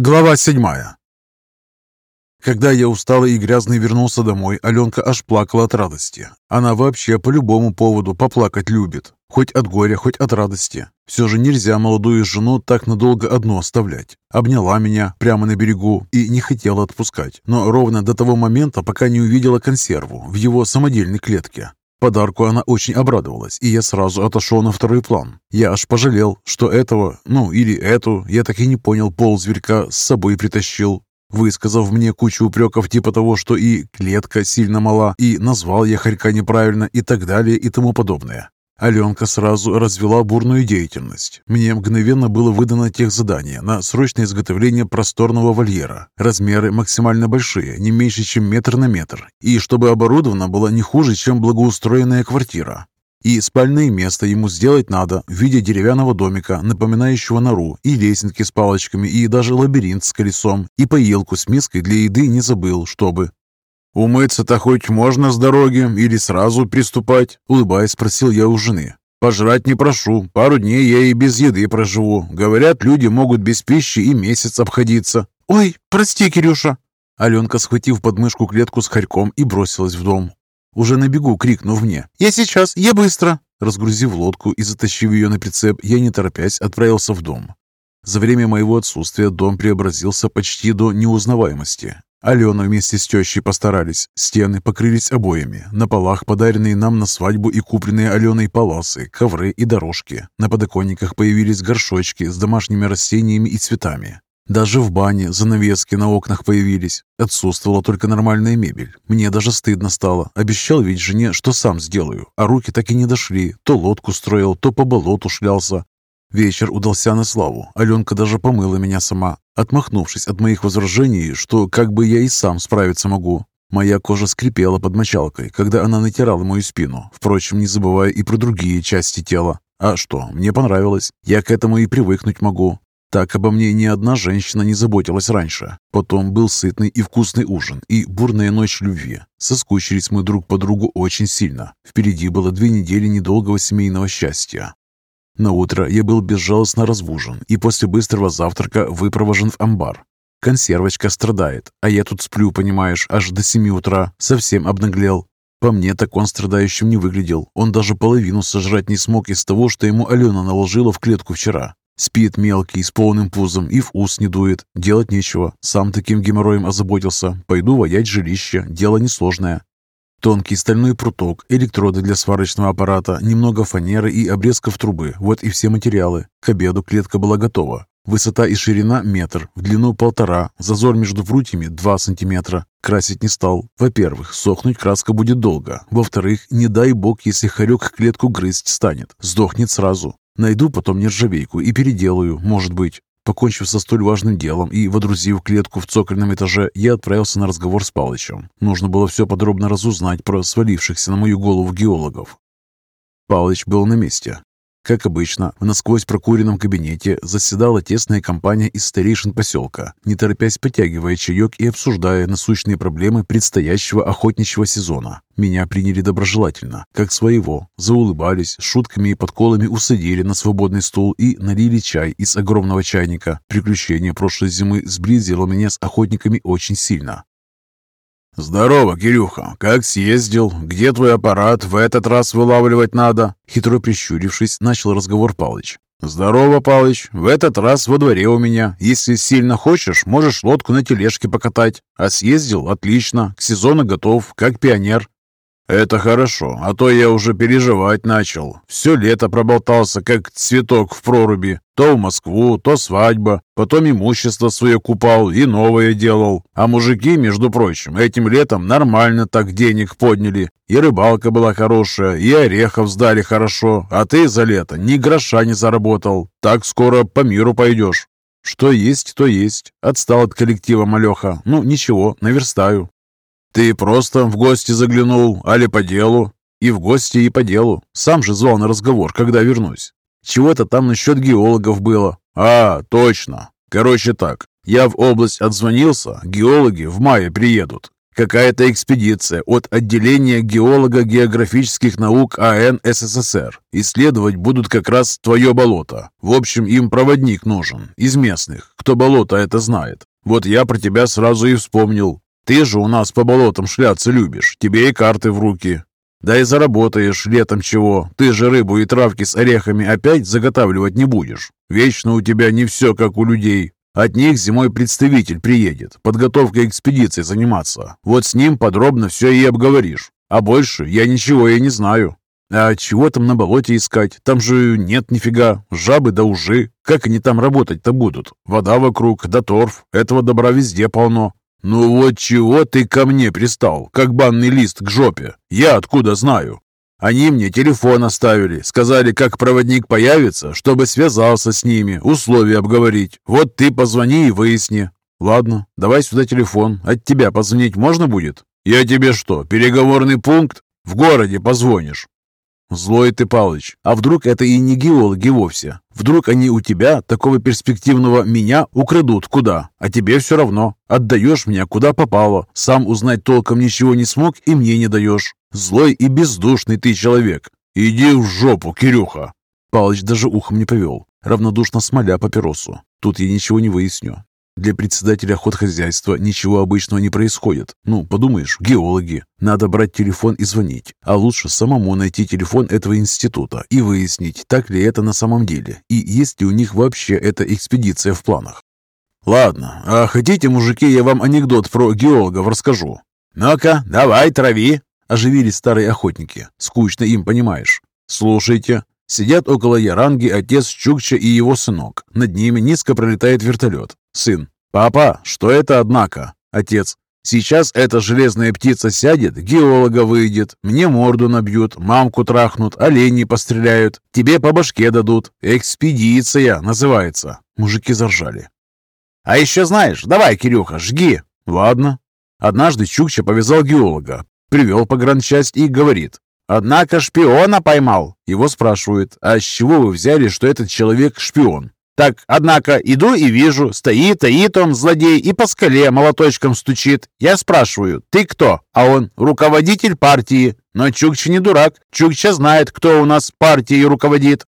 Глава седьмая. Когда я усталый и грязный вернулся домой, Аленка аж плакала от радости. Она вообще по любому поводу поплакать любит. Хоть от горя, хоть от радости. Все же нельзя молодую жену так надолго одну оставлять. Обняла меня прямо на берегу и не хотела отпускать. Но ровно до того момента, пока не увидела консерву в его самодельной клетке. Подарку она очень обрадовалась, и я сразу отошел на второй план. Я аж пожалел, что этого, ну или эту, я так и не понял, пол зверька с собой притащил. Высказав мне кучу упреков типа того, что и клетка сильно мала, и назвал я хорька неправильно, и так далее, и тому подобное. Аленка сразу развела бурную деятельность. Мне мгновенно было выдано тех задание на срочное изготовление просторного вольера. Размеры максимально большие, не меньше, чем метр на метр. И чтобы оборудовано было не хуже, чем благоустроенная квартира. И спальное место ему сделать надо в виде деревянного домика, напоминающего нору, и лесенки с палочками, и даже лабиринт с колесом, и поилку с миской для еды не забыл, чтобы... «Умыться-то хоть можно с дороги или сразу приступать?» Улыбаясь, спросил я у жены. «Пожрать не прошу. Пару дней я и без еды проживу. Говорят, люди могут без пищи и месяц обходиться». «Ой, прости, Кирюша!» Аленка, схватив подмышку клетку с хорьком и бросилась в дом. Уже на бегу крикнув мне «Я сейчас, я быстро!» Разгрузив лодку и затащив ее на прицеп, я не торопясь отправился в дом. За время моего отсутствия дом преобразился почти до неузнаваемости. Алена вместе с тещей постарались. Стены покрылись обоями. На полах подаренные нам на свадьбу и купленные Аленой полосы, ковры и дорожки. На подоконниках появились горшочки с домашними растениями и цветами. Даже в бане занавески на окнах появились. Отсутствовала только нормальная мебель. Мне даже стыдно стало. Обещал ведь жене, что сам сделаю. А руки так и не дошли. То лодку строил, то по болоту шлялся. Вечер удался на славу. Аленка даже помыла меня сама, отмахнувшись от моих возражений, что как бы я и сам справиться могу. Моя кожа скрипела под мочалкой, когда она натирала мою спину, впрочем, не забывая и про другие части тела. А что, мне понравилось. Я к этому и привыкнуть могу. Так обо мне ни одна женщина не заботилась раньше. Потом был сытный и вкусный ужин и бурная ночь любви. Соскучились мы друг по другу очень сильно. Впереди было две недели недолгого семейного счастья. На утро я был безжалостно разбужен и после быстрого завтрака выпровожен в амбар. Консервочка страдает, а я тут сплю, понимаешь, аж до семи утра, совсем обнаглел. По мне, так он страдающим не выглядел. Он даже половину сожрать не смог из того, что ему Алена наложила в клетку вчера. Спит мелкий, с полным пузом и в ус не дует. Делать нечего. Сам таким геморроем озаботился. Пойду воять жилище. Дело несложное. Тонкий стальной пруток, электроды для сварочного аппарата, немного фанеры и обрезков трубы. Вот и все материалы. К обеду клетка была готова. Высота и ширина – метр, в длину – полтора, зазор между прутьями – два сантиметра. Красить не стал. Во-первых, сохнуть краска будет долго. Во-вторых, не дай бог, если хорек клетку грызть станет. Сдохнет сразу. Найду потом нержавейку и переделаю, может быть. Покончив со столь важным делом и водрузив клетку в цокольном этаже, я отправился на разговор с Палычем. Нужно было все подробно разузнать про свалившихся на мою голову геологов. Палыч был на месте. Как обычно, в насквозь прокуренном кабинете заседала тесная компания из старейшин поселка, не торопясь потягивая чаек и обсуждая насущные проблемы предстоящего охотничьего сезона. Меня приняли доброжелательно, как своего, заулыбались, шутками и подколами усадили на свободный стул и налили чай из огромного чайника. Приключение прошлой зимы сблизило меня с охотниками очень сильно. «Здорово, Кирюха! Как съездил? Где твой аппарат в этот раз вылавливать надо?» Хитро прищурившись, начал разговор Палыч. «Здорово, Палыч. В этот раз во дворе у меня. Если сильно хочешь, можешь лодку на тележке покатать. А съездил? Отлично. К сезону готов, как пионер. «Это хорошо, а то я уже переживать начал. Все лето проболтался, как цветок в проруби. То в Москву, то свадьба. Потом имущество свое купал и новое делал. А мужики, между прочим, этим летом нормально так денег подняли. И рыбалка была хорошая, и орехов сдали хорошо. А ты за лето ни гроша не заработал. Так скоро по миру пойдешь». «Что есть, то есть. Отстал от коллектива Малеха. Ну, ничего, наверстаю. «Ты просто в гости заглянул, али по делу?» «И в гости, и по делу. Сам же звал на разговор, когда вернусь. Чего-то там насчет геологов было». «А, точно. Короче так, я в область отзвонился, геологи в мае приедут. Какая-то экспедиция от отделения геолого-географических наук АН СССР. Исследовать будут как раз твое болото. В общем, им проводник нужен, из местных, кто болото это знает. Вот я про тебя сразу и вспомнил. Ты же у нас по болотам шляться любишь, тебе и карты в руки. Да и заработаешь летом чего. Ты же рыбу и травки с орехами опять заготавливать не будешь. Вечно у тебя не все как у людей. От них зимой представитель приедет, подготовкой экспедиции заниматься. Вот с ним подробно все и обговоришь. А больше я ничего и не знаю. А чего там на болоте искать? Там же нет нифига. Жабы да ужи. Как они там работать-то будут? Вода вокруг, да торф. Этого добра везде полно. «Ну вот чего ты ко мне пристал, как банный лист к жопе? Я откуда знаю? Они мне телефон оставили, сказали, как проводник появится, чтобы связался с ними, условия обговорить. Вот ты позвони и выясни». «Ладно, давай сюда телефон. От тебя позвонить можно будет?» «Я тебе что, переговорный пункт? В городе позвонишь». «Злой ты, Палыч. А вдруг это и не геологи вовсе? Вдруг они у тебя, такого перспективного меня, украдут куда? А тебе все равно. Отдаешь меня куда попало. Сам узнать толком ничего не смог и мне не даешь. Злой и бездушный ты человек. Иди в жопу, Кирюха!» Палыч даже ухом не повел, равнодушно смоля папиросу. Тут я ничего не выясню. Для председателя охотхозяйства ничего обычного не происходит. Ну, подумаешь, геологи. Надо брать телефон и звонить. А лучше самому найти телефон этого института и выяснить, так ли это на самом деле, и есть ли у них вообще эта экспедиция в планах. Ладно, а хотите, мужики, я вам анекдот про геологов расскажу? Ну-ка, давай, трави. Оживились старые охотники. Скучно им, понимаешь. Слушайте. Сидят около Яранги отец Чукча и его сынок. Над ними низко пролетает вертолет. Сын. «Папа, что это однако?» Отец. «Сейчас эта железная птица сядет, геолога выйдет, мне морду набьют, мамку трахнут, оленей постреляют, тебе по башке дадут. Экспедиция называется». Мужики заржали. «А еще знаешь, давай, Кирюха, жги». «Ладно». Однажды Чукча повязал геолога, привел погранчасть и говорит. «Однако шпиона поймал». Его спрашивают, «А с чего вы взяли, что этот человек шпион?» Так, однако, иду и вижу, стоит, стоит он, злодей, и по скале молоточком стучит. Я спрашиваю, ты кто? А он, руководитель партии. Но Чукча не дурак. Чукча знает, кто у нас партией руководит.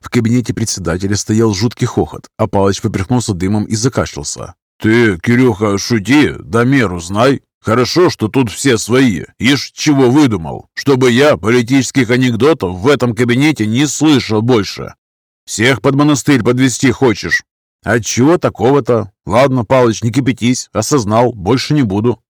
В кабинете председателя стоял жуткий хохот, а Палыч поперхнулся дымом и закашлялся. «Ты, Кирюха, шути, да меру знай. Хорошо, что тут все свои. Ишь, чего выдумал? Чтобы я политических анекдотов в этом кабинете не слышал больше. Всех под монастырь подвести хочешь? Отчего такого-то? Ладно, Палыч, не кипятись. Осознал, больше не буду.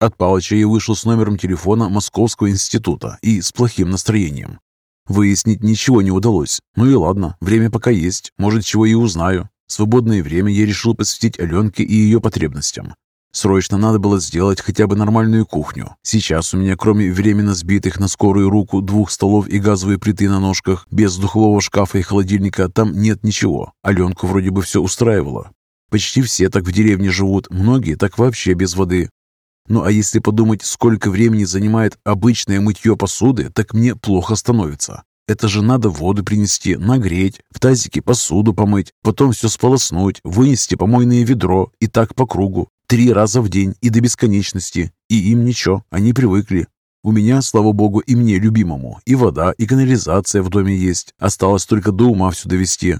От Палыча я вышел с номером телефона Московского института и с плохим настроением. Выяснить ничего не удалось. Ну и ладно, время пока есть, может, чего и узнаю. Свободное время я решил посвятить Аленке и ее потребностям. Срочно надо было сделать хотя бы нормальную кухню. Сейчас у меня, кроме временно сбитых на скорую руку двух столов и газовой плиты на ножках, без духового шкафа и холодильника, там нет ничего. Аленку вроде бы все устраивало. Почти все так в деревне живут, многие так вообще без воды. Ну а если подумать, сколько времени занимает обычное мытье посуды, так мне плохо становится. Это же надо воду принести, нагреть, в тазике посуду помыть, потом все сполоснуть, вынести помойное ведро и так по кругу. Три раза в день и до бесконечности. И им ничего, они привыкли. У меня, слава богу, и мне любимому, и вода, и канализация в доме есть. Осталось только до ума все довести.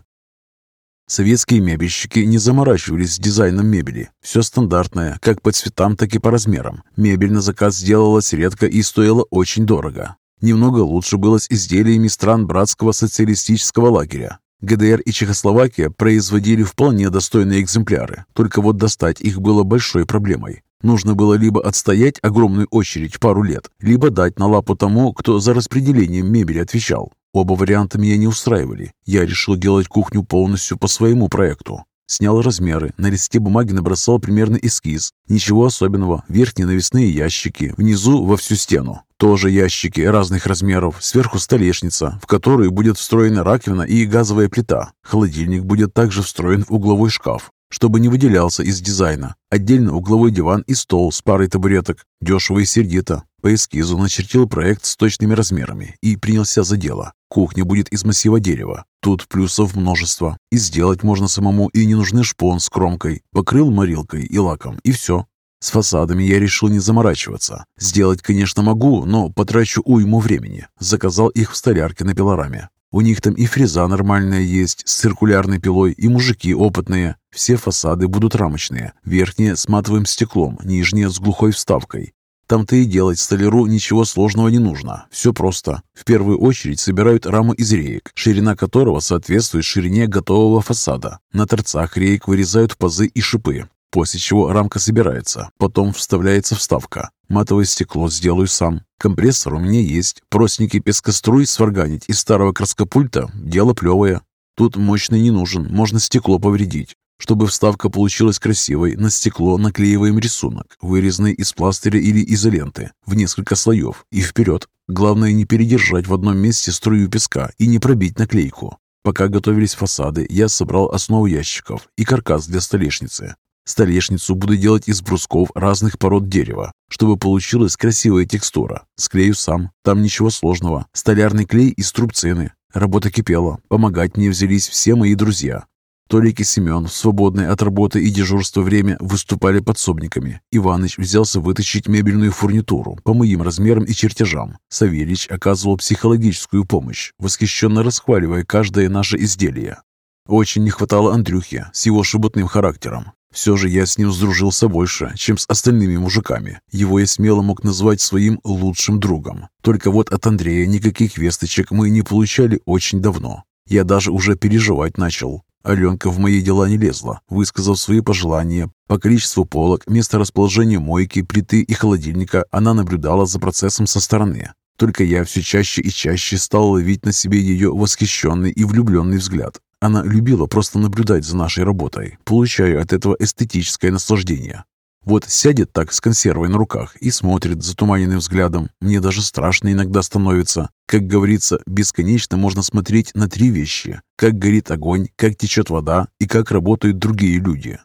Советские мебельщики не заморачивались с дизайном мебели. Все стандартное, как по цветам, так и по размерам. Мебель на заказ делалась редко и стоила очень дорого. Немного лучше было с изделиями стран братского социалистического лагеря. ГДР и Чехословакия производили вполне достойные экземпляры, только вот достать их было большой проблемой. Нужно было либо отстоять огромную очередь пару лет, либо дать на лапу тому, кто за распределением мебели отвечал. Оба варианта меня не устраивали. Я решил делать кухню полностью по своему проекту. Снял размеры, на листе бумаги набросал примерный эскиз. Ничего особенного. Верхние навесные ящики, внизу во всю стену. Тоже ящики разных размеров, сверху столешница, в которую будет встроена раковина и газовая плита. Холодильник будет также встроен в угловой шкаф, чтобы не выделялся из дизайна. Отдельно угловой диван и стол с парой табуреток. Дешево и сердито. По эскизу начертил проект с точными размерами и принялся за дело. Кухня будет из массива дерева. Тут плюсов множество. И сделать можно самому, и не нужны шпон с кромкой. Покрыл морилкой и лаком, и все. С фасадами я решил не заморачиваться. Сделать, конечно, могу, но потрачу уйму времени. Заказал их в столярке на пилораме. У них там и фреза нормальная есть, с циркулярной пилой, и мужики опытные. Все фасады будут рамочные. Верхние с матовым стеклом, нижние с глухой вставкой. Там-то и делать столяру ничего сложного не нужно. Все просто. В первую очередь собирают раму из реек, ширина которого соответствует ширине готового фасада. На торцах реек вырезают пазы и шипы, после чего рамка собирается. Потом вставляется вставка. Матовое стекло сделаю сам. Компрессор у меня есть. Простенький пескоструй сварганить из старого краскопульта – дело плевое. Тут мощный не нужен, можно стекло повредить. Чтобы вставка получилась красивой, на стекло наклеиваем рисунок, вырезанный из пластыря или изоленты, в несколько слоев, и вперед. Главное не передержать в одном месте струю песка и не пробить наклейку. Пока готовились фасады, я собрал основу ящиков и каркас для столешницы. Столешницу буду делать из брусков разных пород дерева, чтобы получилась красивая текстура. Склею сам, там ничего сложного. Столярный клей из трубцины. Работа кипела. Помогать мне взялись все мои друзья. Толик и Семен в свободное от работы и дежурства время выступали подсобниками. Иваныч взялся вытащить мебельную фурнитуру по моим размерам и чертежам. Савельич оказывал психологическую помощь, восхищенно расхваливая каждое наше изделие. Очень не хватало Андрюхи с его шебутным характером. Все же я с ним сдружился больше, чем с остальными мужиками. Его я смело мог назвать своим лучшим другом. Только вот от Андрея никаких весточек мы не получали очень давно. Я даже уже переживать начал. Аленка в мои дела не лезла, высказав свои пожелания. По количеству полок, место расположения мойки, плиты и холодильника она наблюдала за процессом со стороны. Только я все чаще и чаще стал ловить на себе ее восхищенный и влюбленный взгляд. Она любила просто наблюдать за нашей работой, получая от этого эстетическое наслаждение. Вот сядет так с консервой на руках и смотрит затуманенным взглядом. Мне даже страшно иногда становится. Как говорится, бесконечно можно смотреть на три вещи. Как горит огонь, как течет вода и как работают другие люди.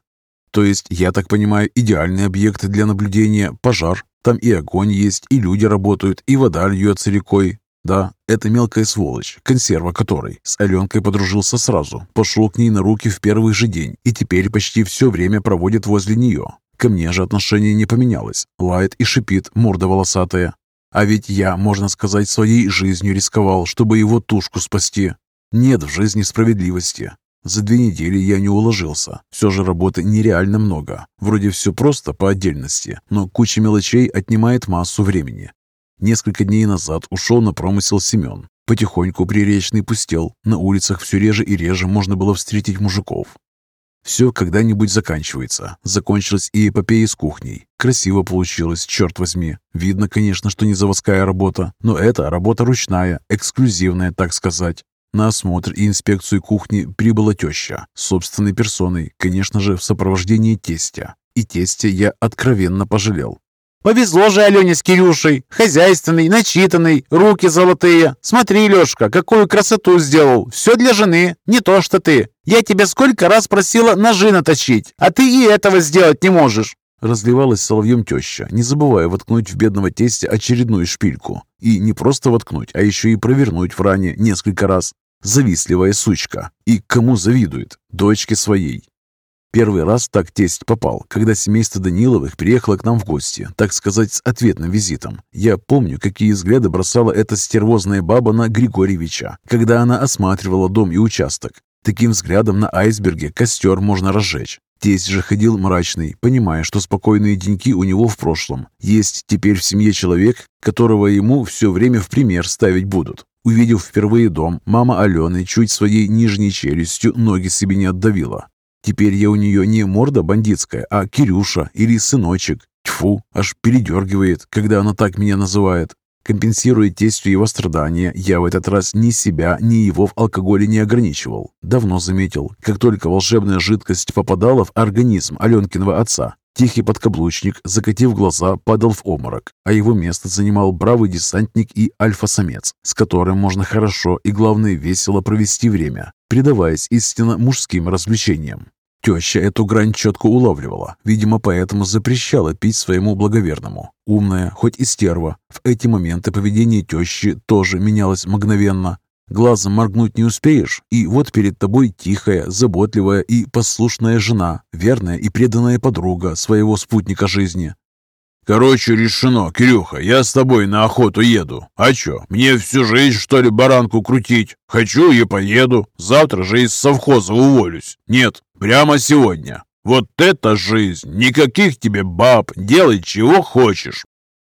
То есть, я так понимаю, идеальный объект для наблюдения – пожар. Там и огонь есть, и люди работают, и вода льется рекой. Да, это мелкая сволочь, консерва которой с Аленкой подружился сразу, пошел к ней на руки в первый же день и теперь почти все время проводит возле нее. Ко мне же отношение не поменялось, лает и шипит, морда волосатая. А ведь я, можно сказать, своей жизнью рисковал, чтобы его тушку спасти. Нет в жизни справедливости. За две недели я не уложился. Все же работы нереально много. Вроде все просто по отдельности, но куча мелочей отнимает массу времени. Несколько дней назад ушел на промысел Семен. Потихоньку приречный пустел. На улицах все реже и реже можно было встретить мужиков. Все когда-нибудь заканчивается. Закончилась и эпопея с кухней. Красиво получилось, черт возьми. Видно, конечно, что не заводская работа, но это работа ручная, эксклюзивная, так сказать. На осмотр и инспекцию кухни прибыла теща, собственной персоной, конечно же, в сопровождении тестя. И тестя я откровенно пожалел. Повезло же Алене с Кирюшей. Хозяйственный, начитанный, руки золотые. Смотри, Лешка, какую красоту сделал. Все для жены, не то что ты. Я тебя сколько раз просила ножи наточить, а ты и этого сделать не можешь. Разливалась соловьем теща, не забывая воткнуть в бедного тестя очередную шпильку. И не просто воткнуть, а еще и провернуть в ране несколько раз. Завистливая сучка. И кому завидует? Дочке своей. Первый раз так тесть попал, когда семейство Даниловых приехало к нам в гости, так сказать, с ответным визитом. Я помню, какие взгляды бросала эта стервозная баба на Григорьевича, когда она осматривала дом и участок. Таким взглядом на айсберге костер можно разжечь. Тесть же ходил мрачный, понимая, что спокойные деньки у него в прошлом. Есть теперь в семье человек, которого ему все время в пример ставить будут. Увидев впервые дом, мама Алены чуть своей нижней челюстью ноги себе не отдавила. Теперь я у нее не морда бандитская, а Кирюша или сыночек. Тьфу, аж передергивает, когда она так меня называет. Компенсируя тестью его страдания, я в этот раз ни себя, ни его в алкоголе не ограничивал. Давно заметил, как только волшебная жидкость попадала в организм Аленкиного отца, тихий подкаблучник, закатив глаза, падал в обморок, а его место занимал бравый десантник и альфа-самец, с которым можно хорошо и, главное, весело провести время предаваясь истинно мужским развлечениям. Теща эту грань четко улавливала, видимо, поэтому запрещала пить своему благоверному. Умная, хоть и стерва, в эти моменты поведение тещи тоже менялось мгновенно. Глазом моргнуть не успеешь, и вот перед тобой тихая, заботливая и послушная жена, верная и преданная подруга своего спутника жизни. «Короче, решено, Кирюха, я с тобой на охоту еду. А чё, мне всю жизнь, что ли, баранку крутить? Хочу и поеду. Завтра же из совхоза уволюсь. Нет, прямо сегодня. Вот это жизнь! Никаких тебе баб, делай чего хочешь!»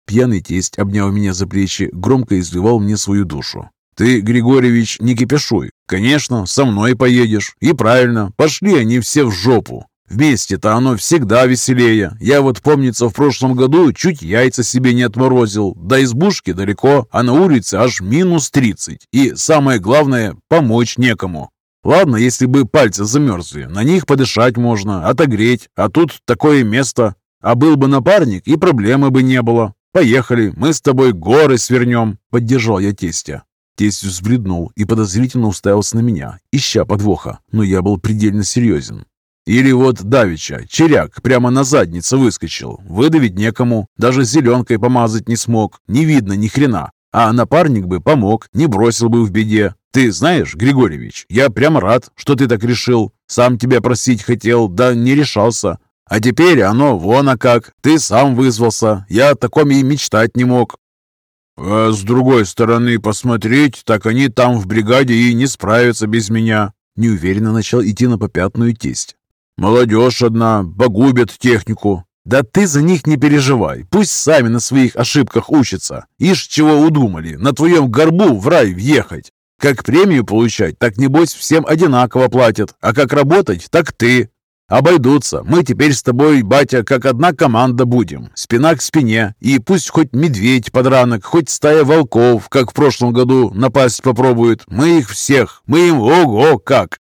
Пьяный тесть, обняв меня за плечи, громко изливал мне свою душу. «Ты, Григорьевич, не кипишуй. Конечно, со мной поедешь. И правильно, пошли они все в жопу. Вместе-то оно всегда веселее. Я вот, помнится, в прошлом году чуть яйца себе не отморозил. До избушки далеко, а на улице аж минус 30. И самое главное, помочь некому. Ладно, если бы пальцы замерзли, на них подышать можно, отогреть, а тут такое место. А был бы напарник, и проблемы бы не было. Поехали, мы с тобой горы свернем, поддержал я тестя. Тесть взбреднул и подозрительно уставился на меня, ища подвоха, но я был предельно серьезен. Или вот Давича, черяк, прямо на заднице выскочил. Выдавить некому, даже зеленкой помазать не смог, не видно ни хрена. А напарник бы помог, не бросил бы в беде. Ты знаешь, Григорьевич, я прямо рад, что ты так решил. Сам тебя просить хотел, да не решался. А теперь оно вон а как. Ты сам вызвался. Я о таком и мечтать не мог. А с другой стороны посмотреть, так они там в бригаде и не справятся без меня. Неуверенно начал идти на попятную тесть. Молодежь одна, погубят технику. Да ты за них не переживай, пусть сами на своих ошибках учатся. Ишь, чего удумали, на твоем горбу в рай въехать. Как премию получать, так небось всем одинаково платят, а как работать, так ты. Обойдутся. Мы теперь с тобой, батя, как одна команда будем. Спина к спине. И пусть хоть медведь подранок, хоть стая волков, как в прошлом году, напасть попробуют. Мы их всех. Мы им ого как.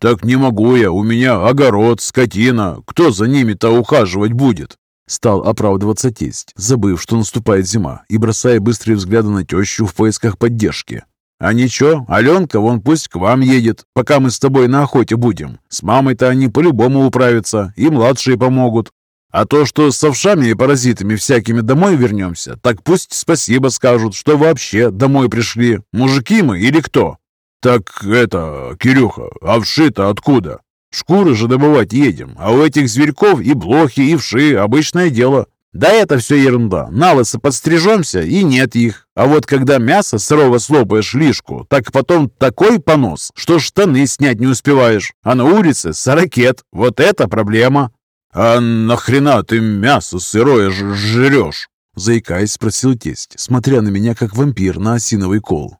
«Так не могу я, у меня огород, скотина. Кто за ними-то ухаживать будет?» Стал оправдываться тесть, забыв, что наступает зима, и бросая быстрые взгляды на тещу в поисках поддержки. «А ничего, Аленка вон пусть к вам едет, пока мы с тобой на охоте будем. С мамой-то они по-любому управятся, и младшие помогут. А то, что с овшами и паразитами всякими домой вернемся, так пусть спасибо скажут, что вообще домой пришли. Мужики мы или кто?» «Так это, Кирюха, а вши-то откуда? Шкуры же добывать едем, а у этих зверьков и блохи, и вши – обычное дело». «Да это все ерунда. На лысо подстрижемся, и нет их. А вот когда мясо сырого слопаешь лишку, так потом такой понос, что штаны снять не успеваешь. А на улице сорокет. Вот это проблема». «А нахрена ты мясо сырое жрешь?» Заикаясь, спросил тесть, смотря на меня, как вампир на осиновый кол.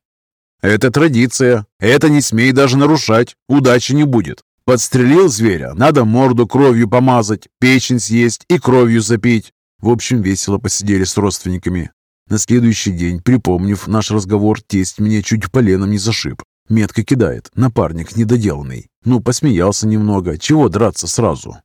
Это традиция. Это не смей даже нарушать. Удачи не будет. Подстрелил зверя, надо морду кровью помазать, печень съесть и кровью запить. В общем, весело посидели с родственниками. На следующий день, припомнив наш разговор, тесть мне чуть поленом не зашиб. Метко кидает, напарник недоделанный. Ну, посмеялся немного, чего драться сразу.